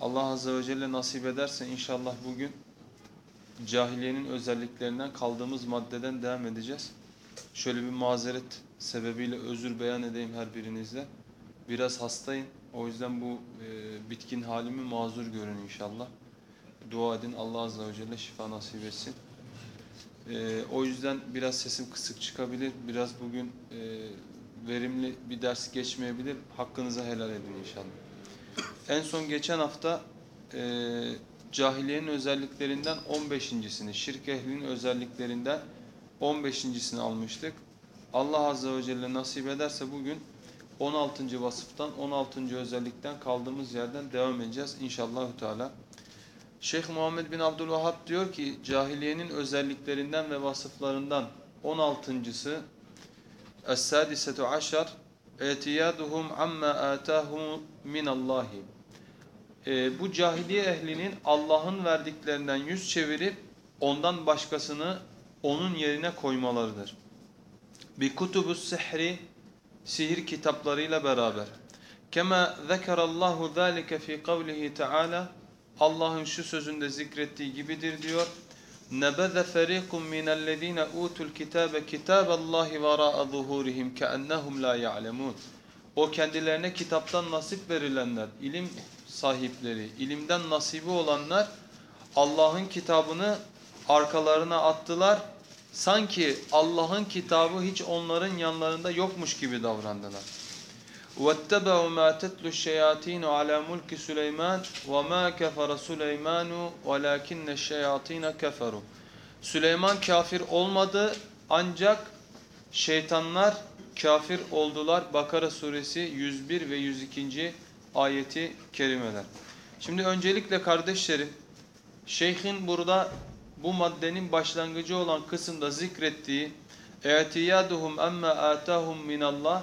Allah Azze ve Celle nasip ederse inşallah bugün cahiliyenin özelliklerinden kaldığımız maddeden devam edeceğiz. Şöyle bir mazeret sebebiyle özür beyan edeyim her birinizle. Biraz hastayım. O yüzden bu e, bitkin halimi mazur görün inşallah. Dua edin Allah Azze ve Celle şifa nasip etsin. E, o yüzden biraz sesim kısık çıkabilir. Biraz bugün e, verimli bir ders geçmeyebilir. Hakkınızı helal edin inşallah. En son geçen hafta e, cahiliyenin özelliklerinden 15.sini, şirk ehlinin özelliklerinden 15.sini almıştık. Allah Azze ve Celle nasip ederse bugün 16. vasıftan, 16. özellikten kaldığımız yerden devam edeceğiz inşallah Teala. Şeyh Muhammed bin Abdülvahhab diyor ki cahiliyenin özelliklerinden ve vasıflarından 16.sı Es-sadisetu aşar etiyaduhum amma atahum minallahi e, bu cahiliye ehlinin Allah'ın verdiklerinden yüz çevirip ondan başkasını onun yerine koymalarıdır. Bi kutubus sihri sihir kitaplarıyla beraber. Kema zekerallahu zalike fi kavlihi taala Allah'ın şu sözünde zikrettiği gibidir diyor. Nebeze fariqun minellezine utul kitabe kitaballahi vera'a zuhurihim keennehum la ya'lemun. O kendilerine kitaptan nasip verilenler, ilim sahipleri, ilimden nasibi olanlar Allah'ın kitabını arkalarına attılar. Sanki Allah'ın kitabı hiç onların yanlarında yokmuş gibi davrandılar. وَاتَّبَعُوا مَا تَتْلُ الشَّيَاطِينُ عَلَى مُلْكِ سُلَيْمَانَ وَمَا كَفَرَ سُلَيْمَانُ وَلَكِنَّ الشَّيَاطِينَ كَفَرُوا Süleyman kafir olmadı ancak şeytanlar kafir oldular. Bakara suresi 101 ve 102. ayeti kerimeler. Şimdi öncelikle kardeşlerim şeyhin burada bu maddenin başlangıcı olan kısımda zikrettiği اَعْتِيَادُهُمْ اَمَّا آتَاهُمْ مِنَ اللّٰهِ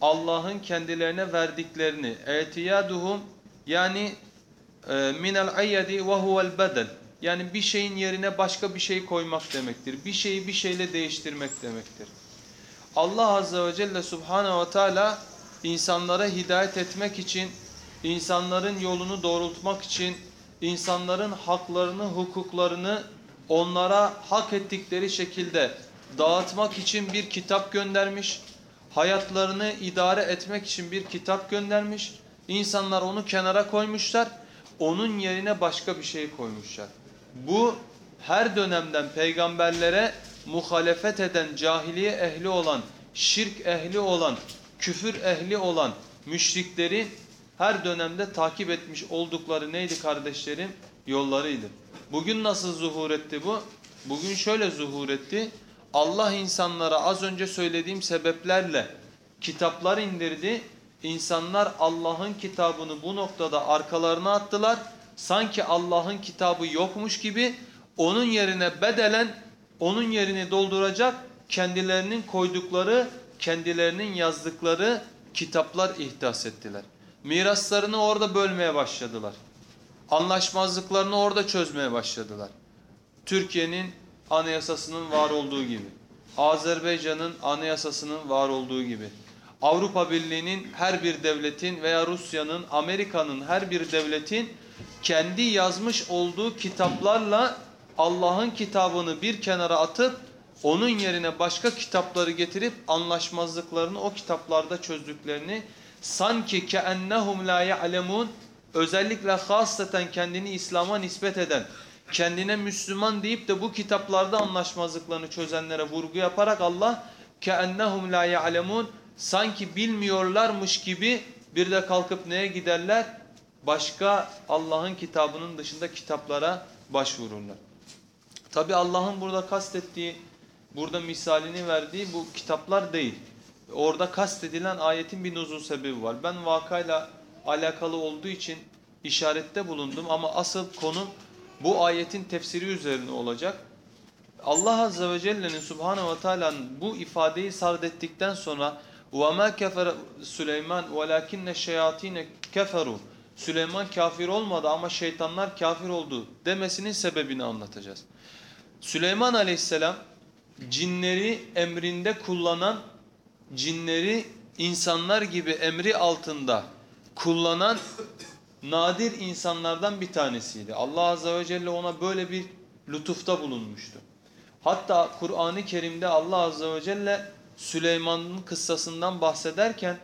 Allah'ın kendilerine verdiklerini etiyaduhum yani e, minel ayyadi ve huvel bedel yani bir şeyin yerine başka bir şey koymak demektir. Bir şeyi bir şeyle değiştirmek demektir. Allah azze ve celle subhanehu ve teala insanlara hidayet etmek için, insanların yolunu doğrultmak için, insanların haklarını, hukuklarını onlara hak ettikleri şekilde dağıtmak için bir kitap göndermiş hayatlarını idare etmek için bir kitap göndermiş. İnsanlar onu kenara koymuşlar. Onun yerine başka bir şey koymuşlar. Bu her dönemden peygamberlere muhalefet eden cahiliye ehli olan, şirk ehli olan, küfür ehli olan müşrikleri her dönemde takip etmiş oldukları neydi kardeşlerim? Yollarıydı. Bugün nasıl zuhur etti bu? Bugün şöyle zuhur etti. Allah insanlara az önce söylediğim sebeplerle kitaplar indirdi. İnsanlar Allah'ın kitabını bu noktada arkalarına attılar. Sanki Allah'ın kitabı yokmuş gibi onun yerine bedelen onun yerini dolduracak kendilerinin koydukları, kendilerinin yazdıkları kitaplar ihdas ettiler. Miraslarını orada bölmeye başladılar. Anlaşmazlıklarını orada çözmeye başladılar. Türkiye'nin anayasasının var olduğu gibi, Azerbaycan'ın anayasasının var olduğu gibi, Avrupa Birliği'nin her bir devletin veya Rusya'nın, Amerika'nın her bir devletin kendi yazmış olduğu kitaplarla Allah'ın kitabını bir kenara atıp onun yerine başka kitapları getirip anlaşmazlıklarını o kitaplarda çözdüklerini sanki keennehum la ya'lemun özellikle hasreten kendini İslam'a nispet eden kendine Müslüman deyip de bu kitaplarda anlaşmazlıklarını çözenlere vurgu yaparak Allah keennehum la ya'lemun sanki bilmiyorlarmış gibi bir de kalkıp neye giderler? Başka Allah'ın kitabının dışında kitaplara başvururlar. Tabi Allah'ın burada kastettiği, burada misalini verdiği bu kitaplar değil Orada kastedilen ayetin bir nuzul sebebi var. Ben vakayla alakalı olduğu için işarette bulundum ama asıl konu bu ayetin tefsiri üzerine olacak. Allah Azze ve Celle'nin Subhanahu ve Teala'nın bu ifadeyi sardettikten sonra وَمَا كَفَرَ Süleyman وَلَكِنَّ الشَّيَاطِينَ كَفَرُوا Süleyman kafir olmadı ama şeytanlar kafir oldu demesinin sebebini anlatacağız. Süleyman Aleyhisselam cinleri emrinde kullanan, cinleri insanlar gibi emri altında kullanan nadir insanlardan bir tanesiydi. Allah Azze ve Celle ona böyle bir lütufta bulunmuştu. Hatta Kur'an-ı Kerim'de Allah Azze ve Celle Süleyman'ın kıssasından bahsederken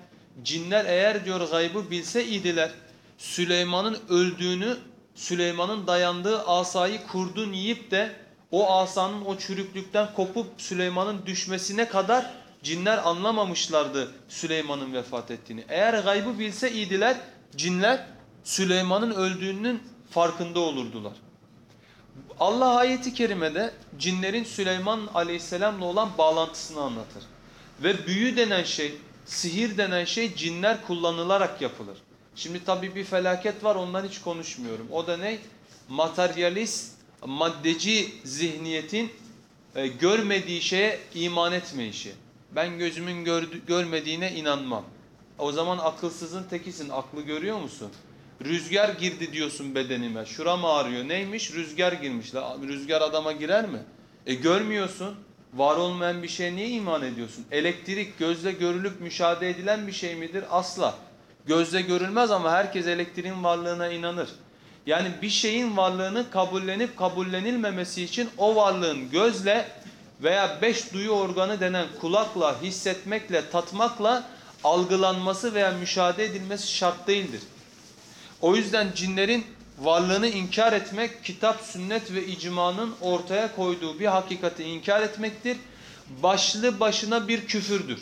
cinler eğer diyor gaybı bilse idiler. Süleyman'ın öldüğünü, Süleyman'ın dayandığı asayı kurdun yiyip de o asanın o çürüklükten kopup Süleyman'ın düşmesine kadar cinler anlamamışlardı Süleyman'ın vefat ettiğini. Eğer gaybı bilse idiler cinler Süleyman'ın öldüğünün farkında olurdular. Allah ayeti kerimede cinlerin Süleyman aleyhisselamla olan bağlantısını anlatır. Ve büyü denen şey, sihir denen şey cinler kullanılarak yapılır. Şimdi tabii bir felaket var ondan hiç konuşmuyorum. O da ne? Materyalist, maddeci zihniyetin e, görmediği şeye iman etmeyişi. Ben gözümün gördü, görmediğine inanmam. O zaman akılsızın tekisin. Aklı görüyor musun? Rüzgar girdi diyorsun bedenime. Şuram ağrıyor. Neymiş? Rüzgar girmiş. Rüzgar adama girer mi? E görmüyorsun. Var olmayan bir şeye niye iman ediyorsun? Elektrik gözle görülüp müşahede edilen bir şey midir? Asla. Gözle görülmez ama herkes elektriğin varlığına inanır. Yani bir şeyin varlığını kabullenip kabullenilmemesi için o varlığın gözle veya beş duyu organı denen kulakla, hissetmekle, tatmakla algılanması veya müşahede edilmesi şart değildir. O yüzden cinlerin varlığını inkar etmek kitap, sünnet ve icmanın ortaya koyduğu bir hakikati inkar etmektir. Başlı başına bir küfürdür.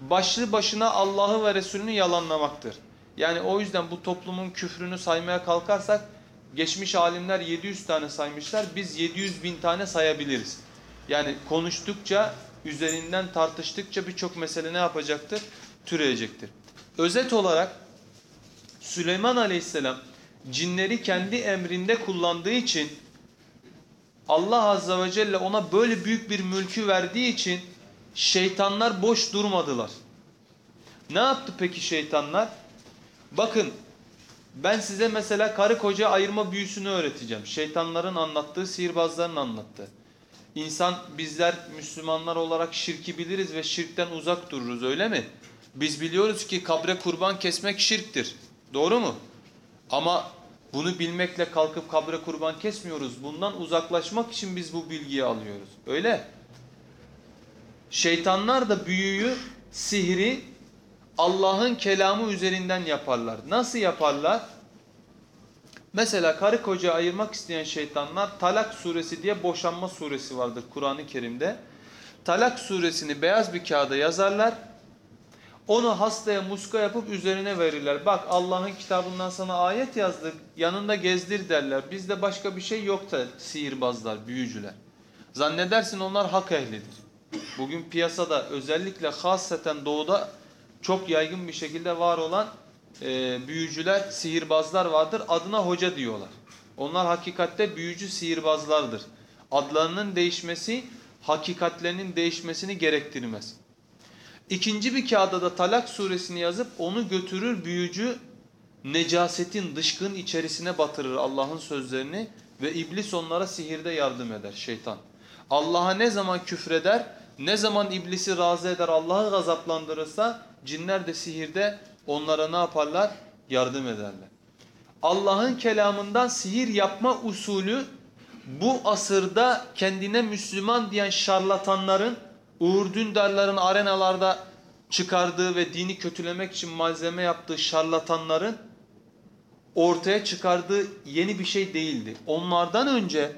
Başlı başına Allah'ı ve Resulünü yalanlamaktır. Yani o yüzden bu toplumun küfrünü saymaya kalkarsak geçmiş alimler 700 tane saymışlar. Biz 700 bin tane sayabiliriz. Yani konuştukça, üzerinden tartıştıkça birçok mesele ne yapacaktır? Türeyecektir. Özet olarak Süleyman Aleyhisselam cinleri kendi emrinde kullandığı için Allah Azze ve Celle ona böyle büyük bir mülkü verdiği için şeytanlar boş durmadılar. Ne yaptı peki şeytanlar? Bakın ben size mesela karı koca ayırma büyüsünü öğreteceğim. Şeytanların anlattığı, sihirbazların anlattığı. İnsan bizler Müslümanlar olarak şirki biliriz ve şirkten uzak dururuz öyle mi? Biz biliyoruz ki kabre kurban kesmek şirktir. Doğru mu? Ama bunu bilmekle kalkıp kabre kurban kesmiyoruz. Bundan uzaklaşmak için biz bu bilgiyi alıyoruz. Öyle. Şeytanlar da büyüyü, sihri Allah'ın kelamı üzerinden yaparlar. Nasıl yaparlar? Mesela karı koca ayırmak isteyen şeytanlar Talak suresi diye boşanma suresi vardır Kur'an-ı Kerim'de. Talak suresini beyaz bir kağıda yazarlar. Onu hastaya muska yapıp üzerine verirler. Bak Allah'ın kitabından sana ayet yazdık. Yanında gezdir derler. Bizde başka bir şey yok da sihirbazlar, büyücüler. Zannedersin onlar hak ehlidir. Bugün piyasada özellikle hasreten doğuda çok yaygın bir şekilde var olan e, büyücüler, sihirbazlar vardır. Adına hoca diyorlar. Onlar hakikatte büyücü sihirbazlardır. Adlarının değişmesi hakikatlerinin değişmesini gerektirmez. İkinci bir kağıda da Talak suresini yazıp onu götürür büyücü necasetin, dışkın içerisine batırır Allah'ın sözlerini ve iblis onlara sihirde yardım eder şeytan. Allah'a ne zaman küfreder, ne zaman iblisi razı eder, Allah'ı gazaplandırırsa cinler de sihirde onlara ne yaparlar? Yardım ederler. Allah'ın kelamından sihir yapma usulü bu asırda kendine Müslüman diyen şarlatanların Uğur Dündarların arenalarda çıkardığı ve dini kötülemek için malzeme yaptığı şarlatanların ortaya çıkardığı yeni bir şey değildi. Onlardan önce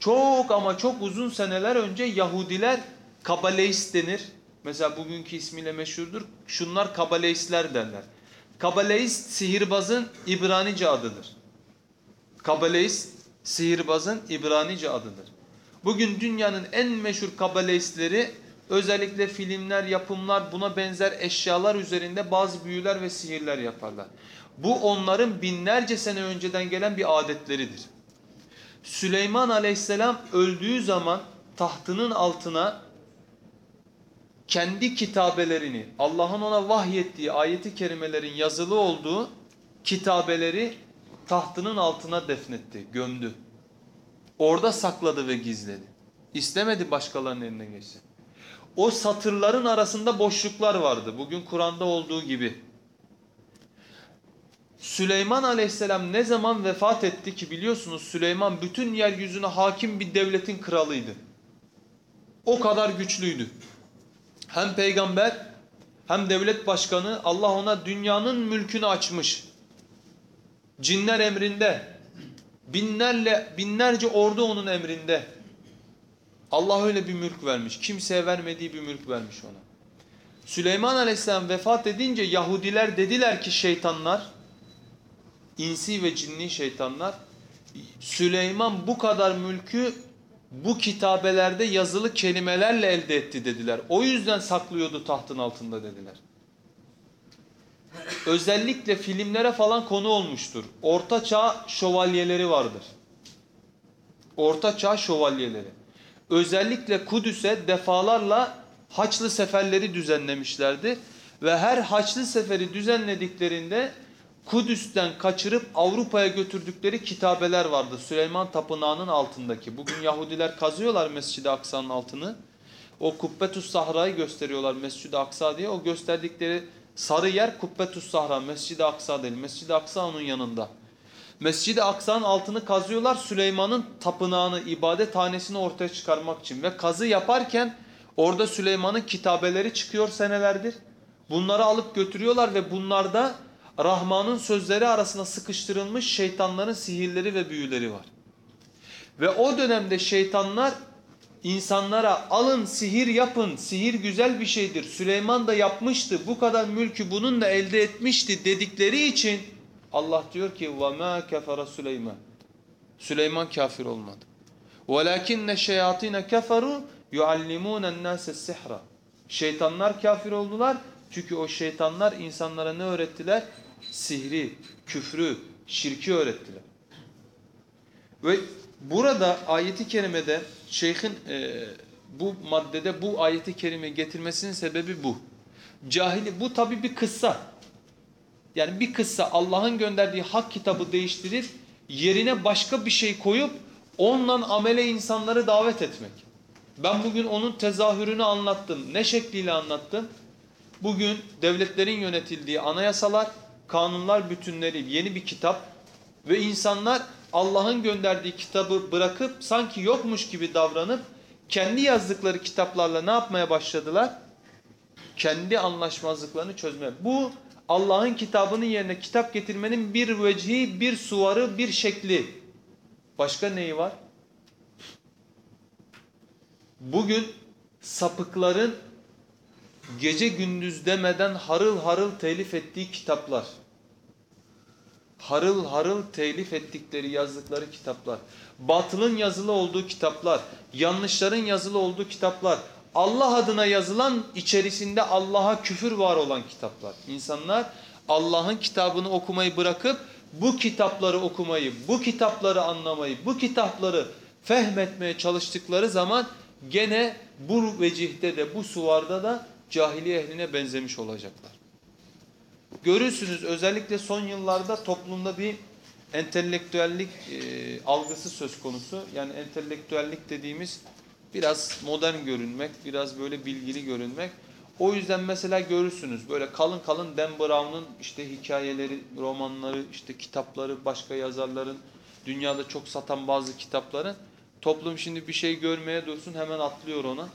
çok ama çok uzun seneler önce Yahudiler Kabaleist denir. Mesela bugünkü ismiyle meşhurdur. Şunlar Kabaleistler derler. Kabaleist sihirbazın İbranice adıdır. Kabaleist sihirbazın İbranice adıdır. Bugün dünyanın en meşhur kabaleistleri özellikle filmler, yapımlar, buna benzer eşyalar üzerinde bazı büyüler ve sihirler yaparlar. Bu onların binlerce sene önceden gelen bir adetleridir. Süleyman aleyhisselam öldüğü zaman tahtının altına kendi kitabelerini, Allah'ın ona vahyettiği ayeti kerimelerin yazılı olduğu kitabeleri tahtının altına defnetti, gömdü. Orada sakladı ve gizledi. İstemedi başkalarının eline geçsin. O satırların arasında boşluklar vardı. Bugün Kur'an'da olduğu gibi. Süleyman aleyhisselam ne zaman vefat etti ki biliyorsunuz Süleyman bütün yeryüzüne hakim bir devletin kralıydı. O kadar güçlüydü. Hem peygamber hem devlet başkanı Allah ona dünyanın mülkünü açmış. Cinler emrinde. Binlerle, binlerce ordu onun emrinde. Allah öyle bir mülk vermiş. Kimseye vermediği bir mülk vermiş ona. Süleyman Aleyhisselam vefat edince Yahudiler dediler ki şeytanlar, insi ve cinni şeytanlar, Süleyman bu kadar mülkü bu kitabelerde yazılı kelimelerle elde etti dediler. O yüzden saklıyordu tahtın altında dediler. Özellikle filmlere falan konu olmuştur. Orta çağ şövalyeleri vardır. Orta çağ şövalyeleri. Özellikle Kudüs'e defalarla Haçlı seferleri düzenlemişlerdi. Ve her Haçlı seferi düzenlediklerinde Kudüs'ten kaçırıp Avrupa'ya götürdükleri kitabeler vardı. Süleyman Tapınağı'nın altındaki. Bugün Yahudiler kazıyorlar Mescid-i Aksa'nın altını. O Kubbetus Sahra'yı gösteriyorlar Mescid-i Aksa diye. O gösterdikleri sarı yer Kubbetus Sahra. Mescid-i Aksa değil. Mescid-i Aksa onun yanında. Mescid-i Aksa'nın altını kazıyorlar Süleyman'ın tapınağını, ibadethanesini ortaya çıkarmak için. Ve kazı yaparken orada Süleyman'ın kitabeleri çıkıyor senelerdir. Bunları alıp götürüyorlar ve bunlarda Rahman'ın sözleri arasında sıkıştırılmış şeytanların sihirleri ve büyüleri var. Ve o dönemde şeytanlar insanlara alın sihir yapın, sihir güzel bir şeydir. Süleyman da yapmıştı, bu kadar mülkü bununla elde etmişti dedikleri için Allah diyor ki وَمَا كَفَرَ Süleyman. Süleyman kafir olmadı. وَلَكِنَّ الشَّيَاطِينَ كَفَرُوا يُعَلِّمُونَ النَّاسَ السِّحْرَ Şeytanlar kafir oldular. Çünkü o şeytanlar insanlara ne öğrettiler? Sihri, küfrü, şirki öğrettiler. Ve burada ayeti kerimede şeyhin e, bu maddede bu ayeti kerime getirmesinin sebebi bu. Cahili bu tabi bir kıssa. Yani bir kıssa Allah'ın gönderdiği hak kitabı değiştirip yerine başka bir şey koyup onunla amele insanları davet etmek. Ben bugün onun tezahürünü anlattım. Ne şekliyle anlattım? Bugün devletlerin yönetildiği anayasalar, kanunlar bütünleri yeni bir kitap ve insanlar Allah'ın gönderdiği kitabı bırakıp sanki yokmuş gibi davranıp kendi yazdıkları kitaplarla ne yapmaya başladılar? Kendi anlaşmazlıklarını çözmeye. Bu Allah'ın kitabının yerine kitap getirmenin bir vecihi, bir suvarı, bir şekli. Başka neyi var? Bugün sapıkların gece gündüz demeden harıl harıl telif ettiği kitaplar. Harıl harıl telif ettikleri yazdıkları kitaplar. Batılın yazılı olduğu kitaplar. Yanlışların yazılı olduğu kitaplar. Allah adına yazılan içerisinde Allah'a küfür var olan kitaplar. İnsanlar Allah'ın kitabını okumayı bırakıp bu kitapları okumayı, bu kitapları anlamayı, bu kitapları fehmetmeye çalıştıkları zaman gene bu vecihte de bu suvarda da cahiliye ehline benzemiş olacaklar. Görürsünüz özellikle son yıllarda toplumda bir entelektüellik e, algısı söz konusu. Yani entelektüellik dediğimiz biraz modern görünmek, biraz böyle bilgili görünmek. O yüzden mesela görürsünüz böyle kalın kalın Dan Brown'un işte hikayeleri, romanları, işte kitapları, başka yazarların, dünyada çok satan bazı kitapların toplum şimdi bir şey görmeye dursun hemen atlıyor ona.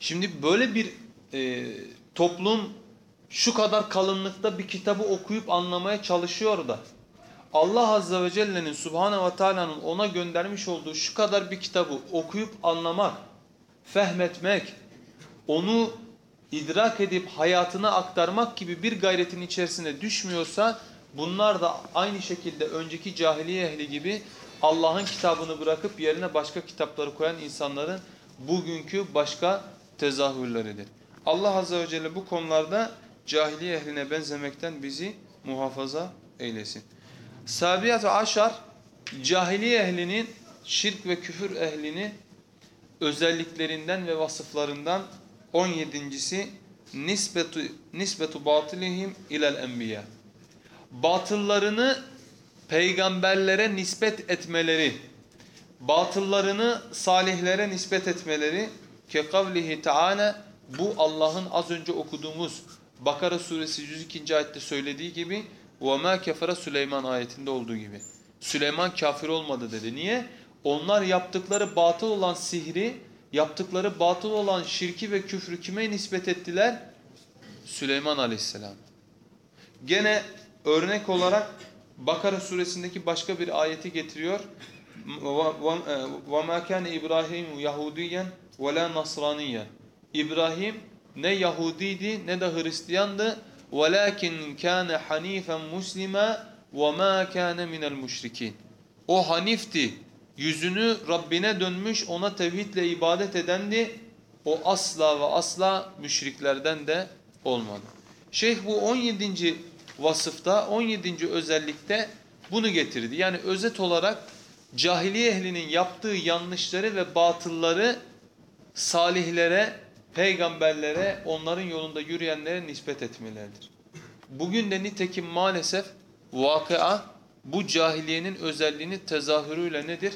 Şimdi böyle bir e, toplum şu kadar kalınlıkta bir kitabı okuyup anlamaya çalışıyor da Allah Azze ve Celle'nin Subhanahu ve Taala'nın ona göndermiş olduğu şu kadar bir kitabı okuyup anlamak, fehmetmek, onu idrak edip hayatına aktarmak gibi bir gayretin içerisine düşmüyorsa bunlar da aynı şekilde önceki cahiliye ehli gibi Allah'ın kitabını bırakıp yerine başka kitapları koyan insanların bugünkü başka tezahürleridir. Allah Azze ve Celle bu konularda cahiliye ehline benzemekten bizi muhafaza eylesin. Sabiyat ve aşar cahiliye ehlinin şirk ve küfür ehlinin özelliklerinden ve vasıflarından 17.si nisbetu nisbetu batilihim ilel enbiya. Batıllarını peygamberlere nispet etmeleri, batıllarını salihlere nispet etmeleri ke kavlihi taala bu Allah'ın az önce okuduğumuz Bakara suresi 102. ayette söylediği gibi وَمَا كَفَرَ Süleyman ayetinde olduğu gibi. Süleyman kafir olmadı dedi. Niye? Onlar yaptıkları batıl olan sihri, yaptıkları batıl olan şirki ve küfrü kime nispet ettiler? Süleyman aleyhisselam. Gene örnek olarak Bakara suresindeki başka bir ayeti getiriyor. وَمَا كَانَ İbrahim Yahudiyen وَلَا نَصْرَانِيًّا İbrahim ne Yahudiydi ne de Hristiyandı. وَلَكِنْ كَانَ حَن۪يفًا مُسْلِمًا وَمَا كَانَ مِنَ الْمُشْرِكِينَ O hanifti. Yüzünü Rabbine dönmüş, ona tevhidle ibadet edendi. O asla ve asla müşriklerden de olmadı. Şeyh bu 17. vasıfta, 17. özellikte bunu getirdi. Yani özet olarak cahiliye ehlinin yaptığı yanlışları ve batılları salihlere, peygamberlere, onların yolunda yürüyenlere nispet etmeleridir. Bugün de nitekim maalesef vakıa bu cahiliyenin özelliğini tezahürüyle nedir?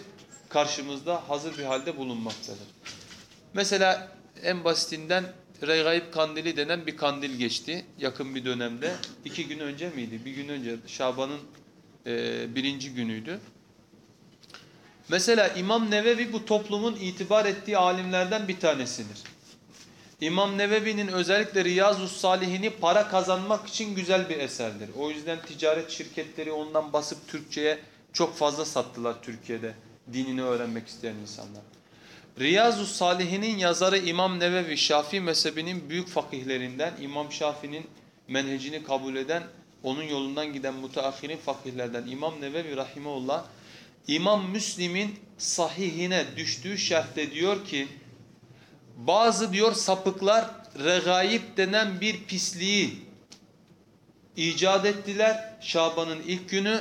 Karşımızda hazır bir halde bulunmaktadır. Mesela en basitinden Regaib kandili denen bir kandil geçti yakın bir dönemde. İki gün önce miydi? Bir gün önce Şaban'ın e, birinci günüydü. Mesela İmam Nevevi bu toplumun itibar ettiği alimlerden bir tanesidir. İmam Nevevi'nin özellikle Riyazus Salihini para kazanmak için güzel bir eserdir. O yüzden ticaret şirketleri ondan basıp Türkçe'ye çok fazla sattılar Türkiye'de dinini öğrenmek isteyen insanlar. Riyazus Salihinin yazarı İmam Nevevi Şafii mezhebinin büyük fakihlerinden İmam Şafii'nin menhecini kabul eden onun yolundan giden müteahhirin fakihlerden İmam Nevevi Rahimullah İmam Müslim'in sahihine düştüğü şerhte diyor ki bazı diyor sapıklar regaib denen bir pisliği icat ettiler Şaban'ın ilk günü.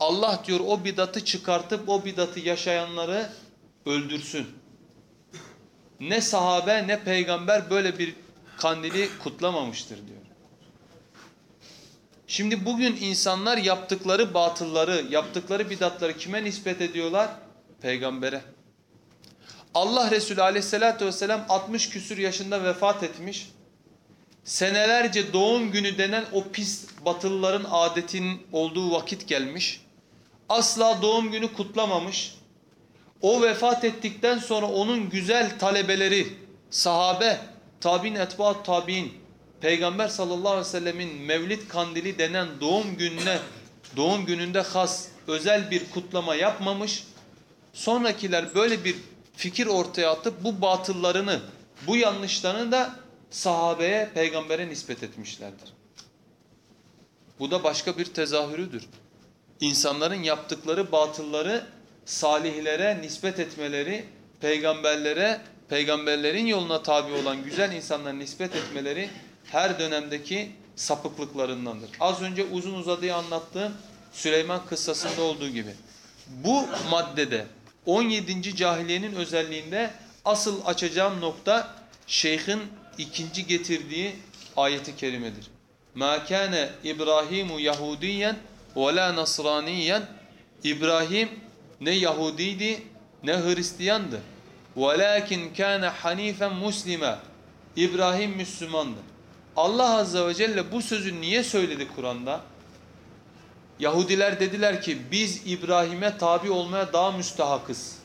Allah diyor o bidatı çıkartıp o bidatı yaşayanları öldürsün. Ne sahabe ne peygamber böyle bir kandili kutlamamıştır diyor. Şimdi bugün insanlar yaptıkları batılları, yaptıkları bidatları kime nispet ediyorlar? Peygambere. Allah Resulü aleyhissalatü vesselam 60 küsür yaşında vefat etmiş. Senelerce doğum günü denen o pis batılıların adetinin olduğu vakit gelmiş. Asla doğum günü kutlamamış. O vefat ettikten sonra onun güzel talebeleri, sahabe, tabin etbaat tabi'in, Peygamber sallallahu aleyhi ve sellemin mevlid kandili denen doğum gününe, doğum gününde has özel bir kutlama yapmamış. Sonrakiler böyle bir fikir ortaya atıp bu batıllarını, bu yanlışlarını da sahabeye, peygambere nispet etmişlerdir. Bu da başka bir tezahürüdür. İnsanların yaptıkları batılları salihlere nispet etmeleri, peygamberlere, peygamberlerin yoluna tabi olan güzel insanlara nispet etmeleri her dönemdeki sapıklıklarındandır. Az önce uzun uzadıya anlattığım Süleyman kıssasında olduğu gibi. Bu maddede 17. cahiliyenin özelliğinde asıl açacağım nokta şeyhin ikinci getirdiği ayeti kerimedir. مَا كَانَ İbrahimu يَهُودِيًّا وَلَا نَصْرَانِيًّا İbrahim ne Yahudiydi ne Hristiyandı. وَلَاكِنْ كَانَ حَن۪يفًا مُسْلِمًا İbrahim Müslümandı. Allah Azze ve Celle bu sözü niye söyledi Kur'an'da? Yahudiler dediler ki biz İbrahim'e tabi olmaya daha müstahakız.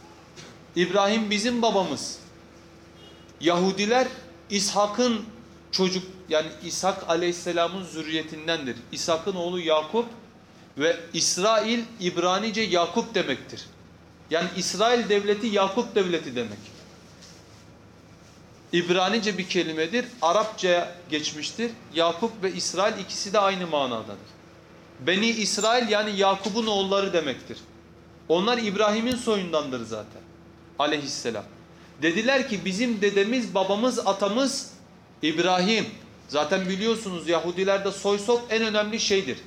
İbrahim bizim babamız. Yahudiler İshak'ın çocuk yani İshak aleyhisselamın zürriyetindendir. İshak'ın oğlu Yakup ve İsrail İbranice Yakup demektir. Yani İsrail devleti Yakup devleti demek. İbranice bir kelimedir. Arapçaya geçmiştir. Yakup ve İsrail ikisi de aynı manadadır. Beni İsrail yani Yakup'un oğulları demektir. Onlar İbrahim'in soyundandır zaten. Aleyhisselam. Dediler ki bizim dedemiz, babamız, atamız İbrahim. Zaten biliyorsunuz Yahudilerde soy sop en önemli şeydir.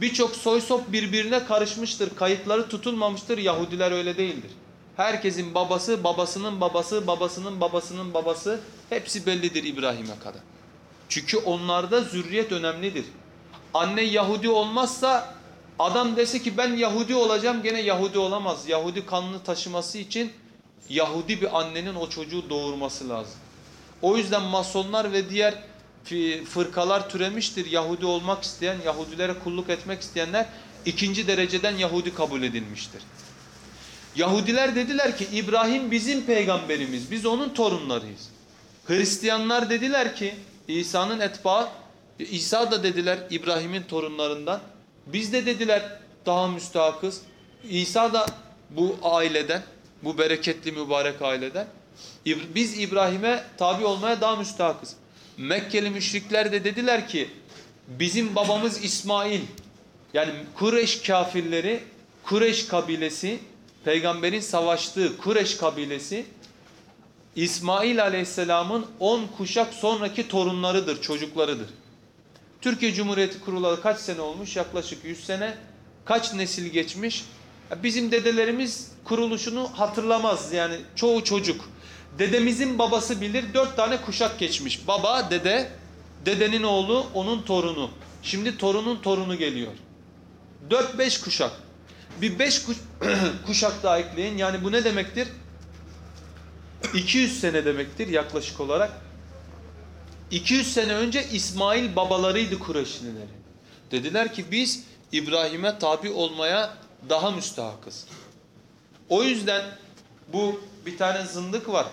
Birçok soy sop birbirine karışmıştır. Kayıtları tutulmamıştır. Yahudiler öyle değildir. Herkesin babası, babasının babası, babasının babasının babası hepsi bellidir İbrahim'e kadar. Çünkü onlarda zürriyet önemlidir. Anne Yahudi olmazsa adam dese ki ben Yahudi olacağım gene Yahudi olamaz. Yahudi kanını taşıması için Yahudi bir annenin o çocuğu doğurması lazım. O yüzden masonlar ve diğer fırkalar türemiştir. Yahudi olmak isteyen, Yahudilere kulluk etmek isteyenler ikinci dereceden Yahudi kabul edilmiştir. Yahudiler dediler ki İbrahim bizim peygamberimiz, biz onun torunlarıyız. Hristiyanlar dediler ki İsa'nın etbaı, İsa da dediler İbrahim'in torunlarından. Biz de dediler daha müstahakız. İsa da bu aileden, bu bereketli mübarek aileden. Biz İbrahim'e tabi olmaya daha müstahakız. Mekkeli müşrikler de dediler ki bizim babamız İsmail yani Kureş kafirleri Kureş kabilesi peygamberin savaştığı Kureş kabilesi İsmail aleyhisselamın 10 kuşak sonraki torunlarıdır, çocuklarıdır. Türkiye Cumhuriyeti kurulalı kaç sene olmuş? Yaklaşık 100 sene. Kaç nesil geçmiş? Bizim dedelerimiz kuruluşunu hatırlamaz yani çoğu çocuk. Dedemizin babası bilir dört tane kuşak geçmiş. Baba, dede, dedenin oğlu, onun torunu. Şimdi torunun torunu geliyor. Dört beş kuşak. Bir beş kuş kuşak daha ekleyin. Yani bu ne demektir? 200 sene demektir yaklaşık olarak. 200 sene önce İsmail babalarıydı Kureyşlileri. Dediler ki biz İbrahim'e tabi olmaya daha müstahakız. O yüzden bu bir tane zındık var.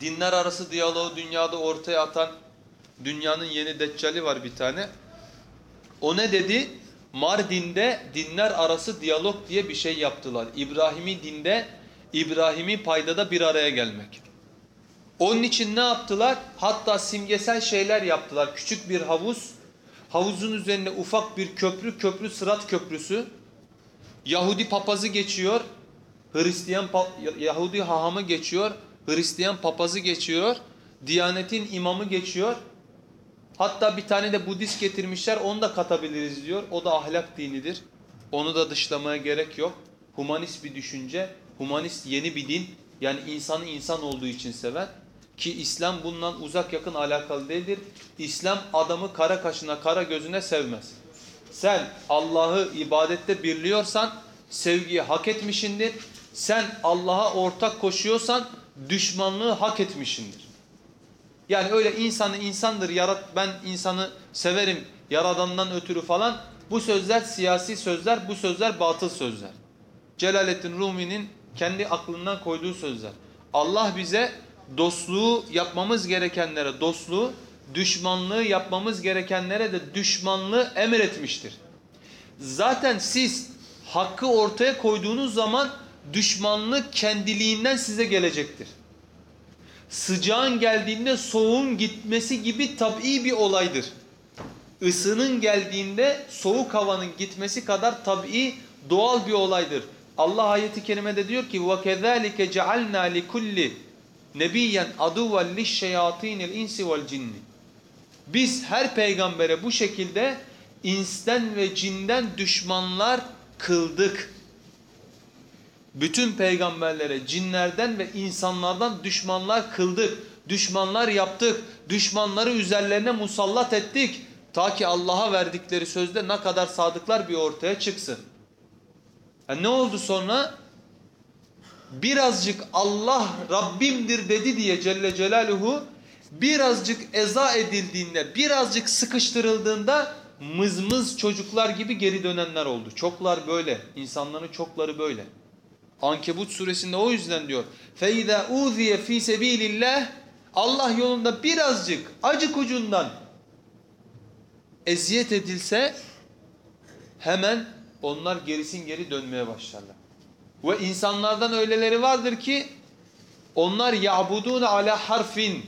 Dinler arası diyaloğu dünyada ortaya atan dünyanın yeni deccali var bir tane. O ne dedi? Mardin'de dinler arası diyalog diye bir şey yaptılar. İbrahimi dinde, İbrahimi paydada bir araya gelmek. Onun için ne yaptılar? Hatta simgesel şeyler yaptılar. Küçük bir havuz, havuzun üzerine ufak bir köprü, köprü Sırat Köprüsü. Yahudi papazı geçiyor, Hristiyan Yahudi hahamı geçiyor, Hristiyan papazı geçiyor, Diyanetin imamı geçiyor. Hatta bir tane de Budist getirmişler onu da katabiliriz diyor. O da ahlak dinidir. Onu da dışlamaya gerek yok. Humanist bir düşünce. Humanist yeni bir din. Yani insanı insan olduğu için sever. Ki İslam bundan uzak yakın alakalı değildir. İslam adamı kara kaşına kara gözüne sevmez. Sen Allah'ı ibadette birliyorsan sevgiyi hak etmişindir. Sen Allah'a ortak koşuyorsan düşmanlığı hak etmişindir. Yani öyle insanı insandır, yarat, ben insanı severim yaradandan ötürü falan. Bu sözler siyasi sözler, bu sözler batıl sözler. Celaleddin Rumi'nin kendi aklından koyduğu sözler. Allah bize dostluğu yapmamız gerekenlere dostluğu, düşmanlığı yapmamız gerekenlere de düşmanlığı emretmiştir. Zaten siz hakkı ortaya koyduğunuz zaman düşmanlık kendiliğinden size gelecektir. Sıcağın geldiğinde soğuğun gitmesi gibi tabii bir olaydır. Isının geldiğinde soğuk havanın gitmesi kadar tabii doğal bir olaydır. Allah ayeti kerimede diyor ki وَكَذَٰلِكَ جَعَلْنَا لِكُلِّ nebiyen aduven lişşeyatinil insi vel cinni. Biz her peygambere bu şekilde insten ve cinden düşmanlar kıldık. Bütün peygamberlere cinlerden ve insanlardan düşmanlar kıldık. Düşmanlar yaptık. Düşmanları üzerlerine musallat ettik. Ta ki Allah'a verdikleri sözde ne kadar sadıklar bir ortaya çıksın. Yani ne oldu sonra? Birazcık Allah Rabbimdir dedi diye Celle Celaluhu birazcık eza edildiğinde, birazcık sıkıştırıldığında mızmız çocuklar gibi geri dönenler oldu. Çoklar böyle. İnsanların çokları böyle. Ankebut suresinde o yüzden diyor. فَاِذَا اُذِيَ ف۪ي سَب۪يلِ اللّٰهِ Allah yolunda birazcık acık ucundan eziyet edilse hemen onlar gerisin geri dönmeye başlarlar. Ve insanlardan öyleleri vardır ki onlar ya'budun ala harfin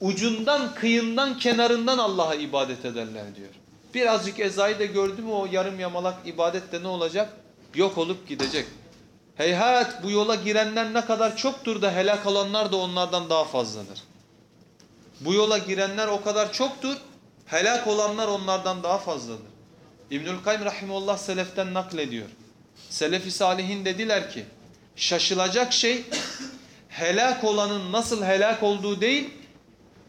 ucundan, kıyından, kenarından Allah'a ibadet ederler diyor. Birazcık ezayı da gördü mü o yarım yamalak ibadet de ne olacak? Yok olup gidecek. Heyhat bu yola girenler ne kadar çoktur da helak olanlar da onlardan daha fazladır. Bu yola girenler o kadar çoktur, helak olanlar onlardan daha fazladır. İbnül Kayyum Rahimullah seleften naklediyor. Selefi salihin dediler ki, şaşılacak şey helak olanın nasıl helak olduğu değil,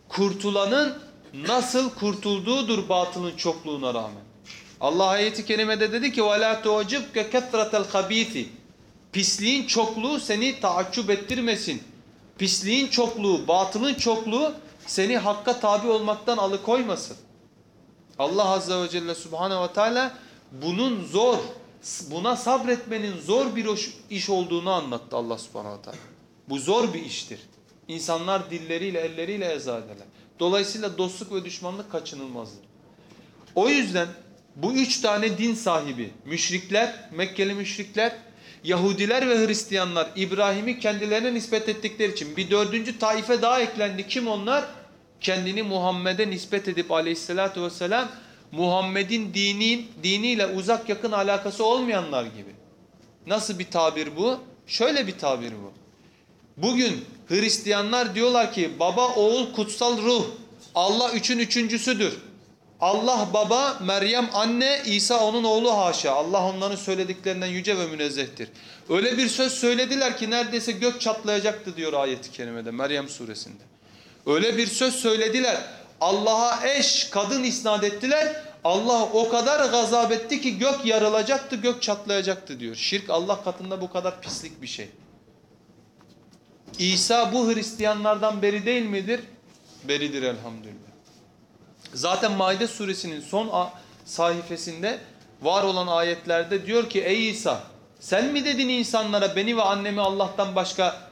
kurtulanın nasıl kurtulduğudur batılın çokluğuna rağmen. Allah ayeti kerimede dedi ki وَلَا تُعْجِبْكَ كَثْرَةَ الْخَب۪يثِ Pisliğin çokluğu seni taaccüp ettirmesin. Pisliğin çokluğu, batılın çokluğu seni hakka tabi olmaktan alıkoymasın. Allah Azze ve Celle Subhanahu ve Teala bunun zor, buna sabretmenin zor bir iş olduğunu anlattı Allah Subhanahu Teala. Bu zor bir iştir. İnsanlar dilleriyle, elleriyle eza ederler. Dolayısıyla dostluk ve düşmanlık kaçınılmazdır. O yüzden bu üç tane din sahibi, müşrikler, Mekkeli müşrikler, Yahudiler ve Hristiyanlar İbrahim'i kendilerine nispet ettikleri için bir dördüncü taife daha eklendi. Kim onlar? Kendini Muhammed'e nispet edip aleyhissalatü vesselam Muhammed'in dinin, diniyle uzak yakın alakası olmayanlar gibi. Nasıl bir tabir bu? Şöyle bir tabir bu. Bugün Hristiyanlar diyorlar ki baba oğul kutsal ruh Allah üçün üçüncüsüdür. Allah baba, Meryem anne, İsa onun oğlu haşa. Allah onların söylediklerinden yüce ve münezzehtir. Öyle bir söz söylediler ki neredeyse gök çatlayacaktı diyor ayeti kerimede Meryem suresinde. Öyle bir söz söylediler. Allah'a eş, kadın isnat ettiler. Allah o kadar gazap etti ki gök yarılacaktı, gök çatlayacaktı diyor. Şirk Allah katında bu kadar pislik bir şey. İsa bu Hristiyanlardan beri değil midir? Beridir elhamdülillah. Zaten Maide suresinin son sayfasında var olan ayetlerde diyor ki ey İsa sen mi dedin insanlara beni ve annemi Allah'tan başka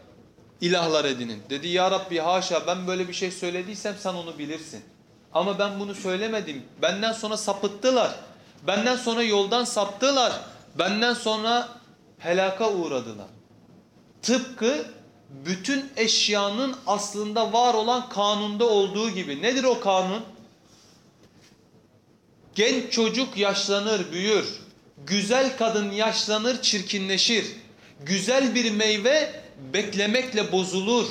ilahlar edinin? Dedi ya Rabbi haşa ben böyle bir şey söylediysem sen onu bilirsin. Ama ben bunu söylemedim. Benden sonra sapıttılar. Benden sonra yoldan saptılar. Benden sonra helaka uğradılar. Tıpkı bütün eşyanın aslında var olan kanunda olduğu gibi. Nedir o kanun? Genç çocuk yaşlanır, büyür. Güzel kadın yaşlanır, çirkinleşir. Güzel bir meyve beklemekle bozulur.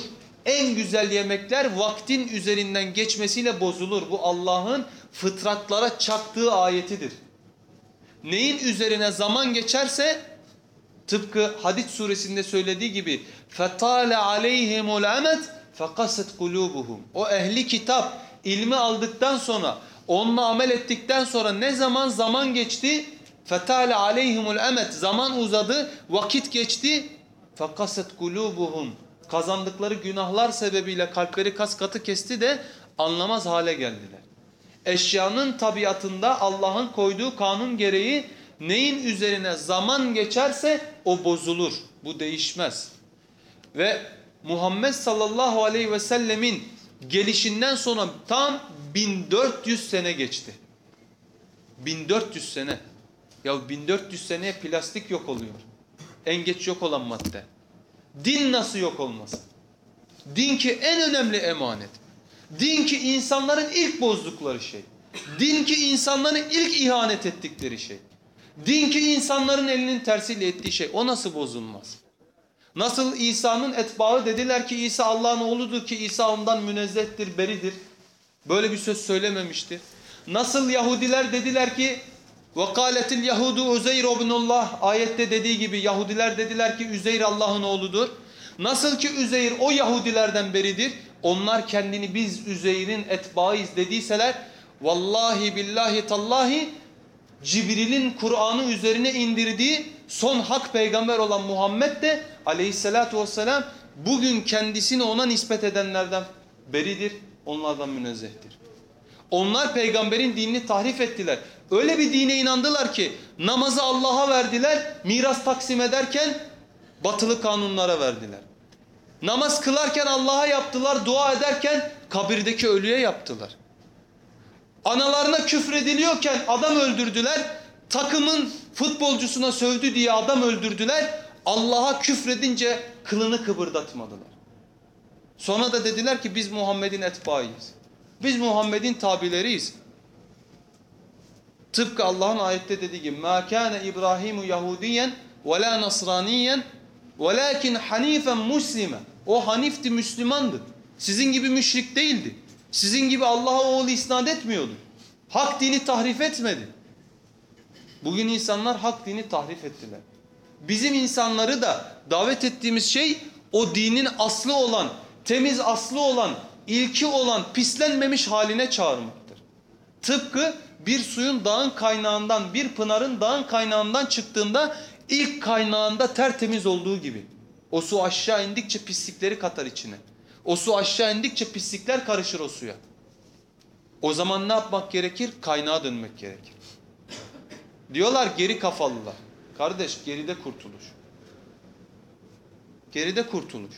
En güzel yemekler vaktin üzerinden geçmesiyle bozulur. Bu Allah'ın fıtratlara çaktığı ayetidir. Neyin üzerine zaman geçerse tıpkı Hadid suresinde söylediği gibi فَطَالَ عَلَيْهِمُ الْاَمَدْ فَقَسَتْ قُلُوبُهُمْ O ehli kitap ilmi aldıktan sonra onunla amel ettikten sonra ne zaman zaman geçti? فَتَالَ عَلَيْهِمُ الْاَمَدْ Zaman uzadı, vakit geçti. Fakaset kulubuhum kazandıkları günahlar sebebiyle kalpleri kas katı kesti de anlamaz hale geldiler. Eşyanın tabiatında Allah'ın koyduğu kanun gereği neyin üzerine zaman geçerse o bozulur. Bu değişmez. Ve Muhammed sallallahu aleyhi ve sellemin gelişinden sonra tam 1400 sene geçti. 1400 sene. Ya 1400 seneye plastik yok oluyor. En geç yok olan madde. Din nasıl yok olmasın? Din ki en önemli emanet. Din ki insanların ilk bozdukları şey. Din ki insanların ilk ihanet ettikleri şey. Din ki insanların elinin tersiyle ettiği şey. O nasıl bozulmaz? Nasıl İsa'nın etbağı dediler ki İsa Allah'ın oğludur ki İsa ondan münezzehtir, beridir. Böyle bir söz söylememişti. Nasıl Yahudiler dediler ki وَقَالَتِ الْيَهُودُ Uzeyr ibnullah ayette dediği gibi Yahudiler dediler ki Üzeyr Allah'ın oğludur. Nasıl ki Üzeyr o Yahudilerden beridir. Onlar kendini biz Üzeyr'in etbaıyız dediyseler vallahi billahi tallahi Cibril'in Kur'an'ı üzerine indirdiği son hak peygamber olan Muhammed de aleyhissalatu vesselam bugün kendisini ona nispet edenlerden beridir. Onlardan münezzehtir. Onlar peygamberin dinini tahrif ettiler. Öyle bir dine inandılar ki namazı Allah'a verdiler, miras taksim ederken batılı kanunlara verdiler. Namaz kılarken Allah'a yaptılar, dua ederken kabirdeki ölüye yaptılar. Analarına küfrediliyorken adam öldürdüler. Takımın futbolcusuna sövdü diye adam öldürdüler. Allah'a küfredince kılını kıpırdatmadılar. Sonra da dediler ki biz Muhammed'in etbaıyız. Biz Muhammed'in tabileriyiz. Tıpkı Allah'ın ayette dediği gibi مَا كَانَ İbrahimu Yahudiyen وَلَا نَصْرَانِيًّا وَلَاكِنْ حَن۪يفًا مُسْلِمًا O Hanif'ti, Müslümandı. Sizin gibi müşrik değildi. Sizin gibi Allah'a oğlu isnat etmiyordu. Hak dini tahrif etmedi. Bugün insanlar hak dini tahrif ettiler. Bizim insanları da davet ettiğimiz şey o dinin aslı olan, temiz aslı olan, ilki olan, pislenmemiş haline çağırmaktır. Tıpkı bir suyun dağın kaynağından, bir pınarın dağın kaynağından çıktığında ilk kaynağında tertemiz olduğu gibi. O su aşağı indikçe pislikleri katar içine. O su aşağı indikçe pislikler karışır o suya. O zaman ne yapmak gerekir? Kaynağa dönmek gerekir. Diyorlar geri kafalılar. Kardeş geride kurtuluş. Geride kurtuluş.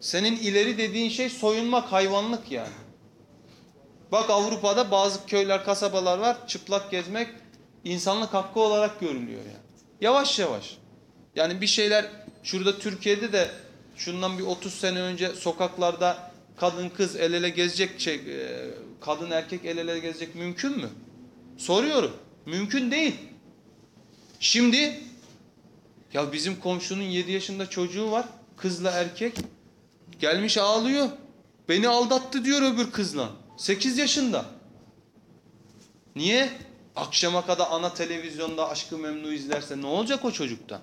Senin ileri dediğin şey soyunmak, hayvanlık yani. Bak Avrupa'da bazı köyler, kasabalar var. Çıplak gezmek insanlık hakkı olarak görülüyor yani. Yavaş yavaş. Yani bir şeyler şurada Türkiye'de de şundan bir 30 sene önce sokaklarda kadın kız el ele gezecek şey, e, kadın erkek el ele gezecek mümkün mü? Soruyorum. Mümkün değil. Şimdi ya bizim komşunun 7 yaşında çocuğu var. Kızla erkek. Gelmiş ağlıyor. Beni aldattı diyor öbür kızla. 8 yaşında. Niye? Akşama kadar ana televizyonda Aşkı Memnu izlerse ne olacak o çocukta?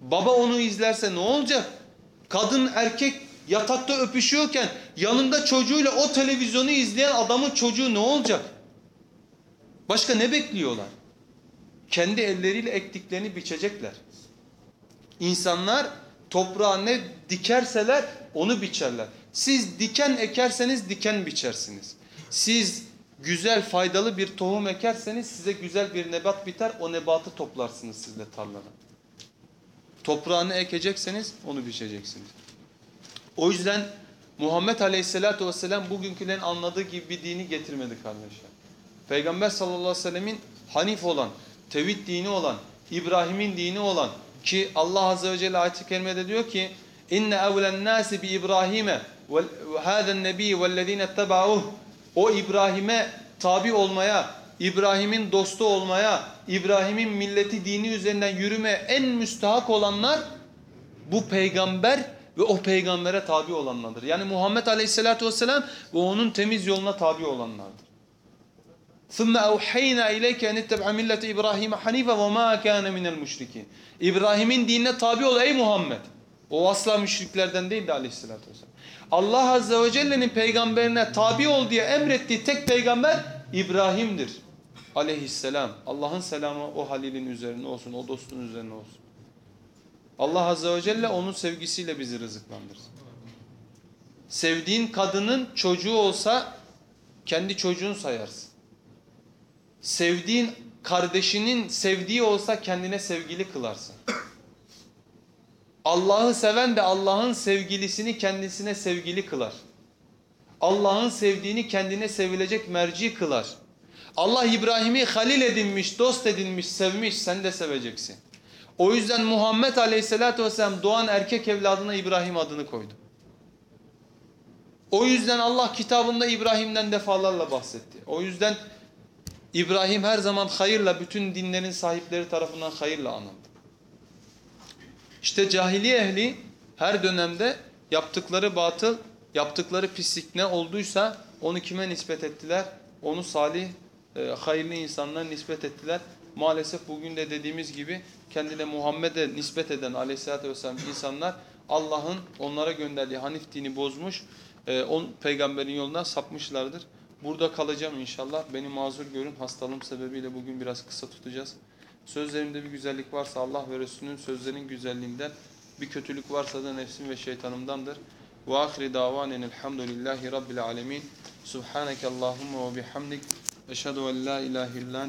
Baba onu izlerse ne olacak? Kadın erkek yatakta öpüşüyorken yanında çocuğuyla o televizyonu izleyen adamın çocuğu ne olacak? Başka ne bekliyorlar? Kendi elleriyle ektiklerini biçecekler. İnsanlar toprağa ne dikerseler onu biçerler. Siz diken ekerseniz diken biçersiniz. Siz güzel faydalı bir tohum ekerseniz size güzel bir nebat biter o nebatı toplarsınız siz de tarlada. Toprağını ekecekseniz onu biçeceksiniz. O yüzden Muhammed Aleyhisselatü Vesselam bugünkülerin anladığı gibi bir dini getirmedi kardeşler. Peygamber sallallahu aleyhi ve sellemin hanif olan, tevhid dini olan, İbrahim'in dini olan ki Allah azze ve celle ayet-i kerimede diyor ki inne evlen nasi bi İbrahim'e ve hâzen nebi vellezîne etteba'uh o İbrahim'e tabi olmaya, İbrahim'in dostu olmaya, İbrahim'in milleti dini üzerinden yürümeye en müstahak olanlar bu peygamber ve o peygambere tabi olanlardır. Yani Muhammed Aleyhisselatü Vesselam ve onun temiz yoluna tabi olanlardır. ثُمَّ اَوْحَيْنَا اِلَيْكَ اَنِ اتَّبْعَ مِلَّةِ اِبْرَاهِيمَ حَنِيفًا وَمَا كَانَ مِنَ الْمُشْرِكِينَ İbrahim'in dinine tabi ol ey Muhammed. O asla müşriklerden değildi aleyhissalatü vesselam. Allah azze ve celle'nin peygamberine tabi ol diye emrettiği tek peygamber İbrahim'dir. Aleyhisselam. Allah'ın selamı o halilin üzerine olsun, o dostun üzerine olsun. Allah azze ve celle onun sevgisiyle bizi rızıklandırsın. Sevdiğin kadının çocuğu olsa kendi çocuğun sayarsın. Sevdiğin kardeşinin sevdiği olsa kendine sevgili kılarsın. Allah'ı seven de Allah'ın sevgilisini kendisine sevgili kılar. Allah'ın sevdiğini kendine sevilecek merci kılar. Allah İbrahim'i halil edinmiş, dost edinmiş, sevmiş, sen de seveceksin. O yüzden Muhammed Aleyhisselatü Vesselam doğan erkek evladına İbrahim adını koydu. O yüzden Allah kitabında İbrahim'den defalarla bahsetti. O yüzden İbrahim her zaman hayırla, bütün dinlerin sahipleri tarafından hayırla anıldı. İşte cahiliye ehli her dönemde yaptıkları batıl, yaptıkları pislik ne olduysa onu kime nispet ettiler? Onu salih, e, hayırlı insanlara nispet ettiler. Maalesef bugün de dediğimiz gibi kendine Muhammed'e nispet eden aleyhissalatü vesselam insanlar Allah'ın onlara gönderdiği Hanif dini bozmuş, e, on peygamberin yolundan sapmışlardır. Burada kalacağım inşallah. Beni mazur görün. Hastalığım sebebiyle bugün biraz kısa tutacağız. Sözlerimde bir güzellik varsa Allah ve Resulünün sözlerinin güzelliğinden, bir kötülük varsa da nefsim ve şeytanımdandır. Ve ahri davanen elhamdülillahi rabbil alemin. Subhaneke Allahumma ve bihamdik. Eşhedü en la ilahe illa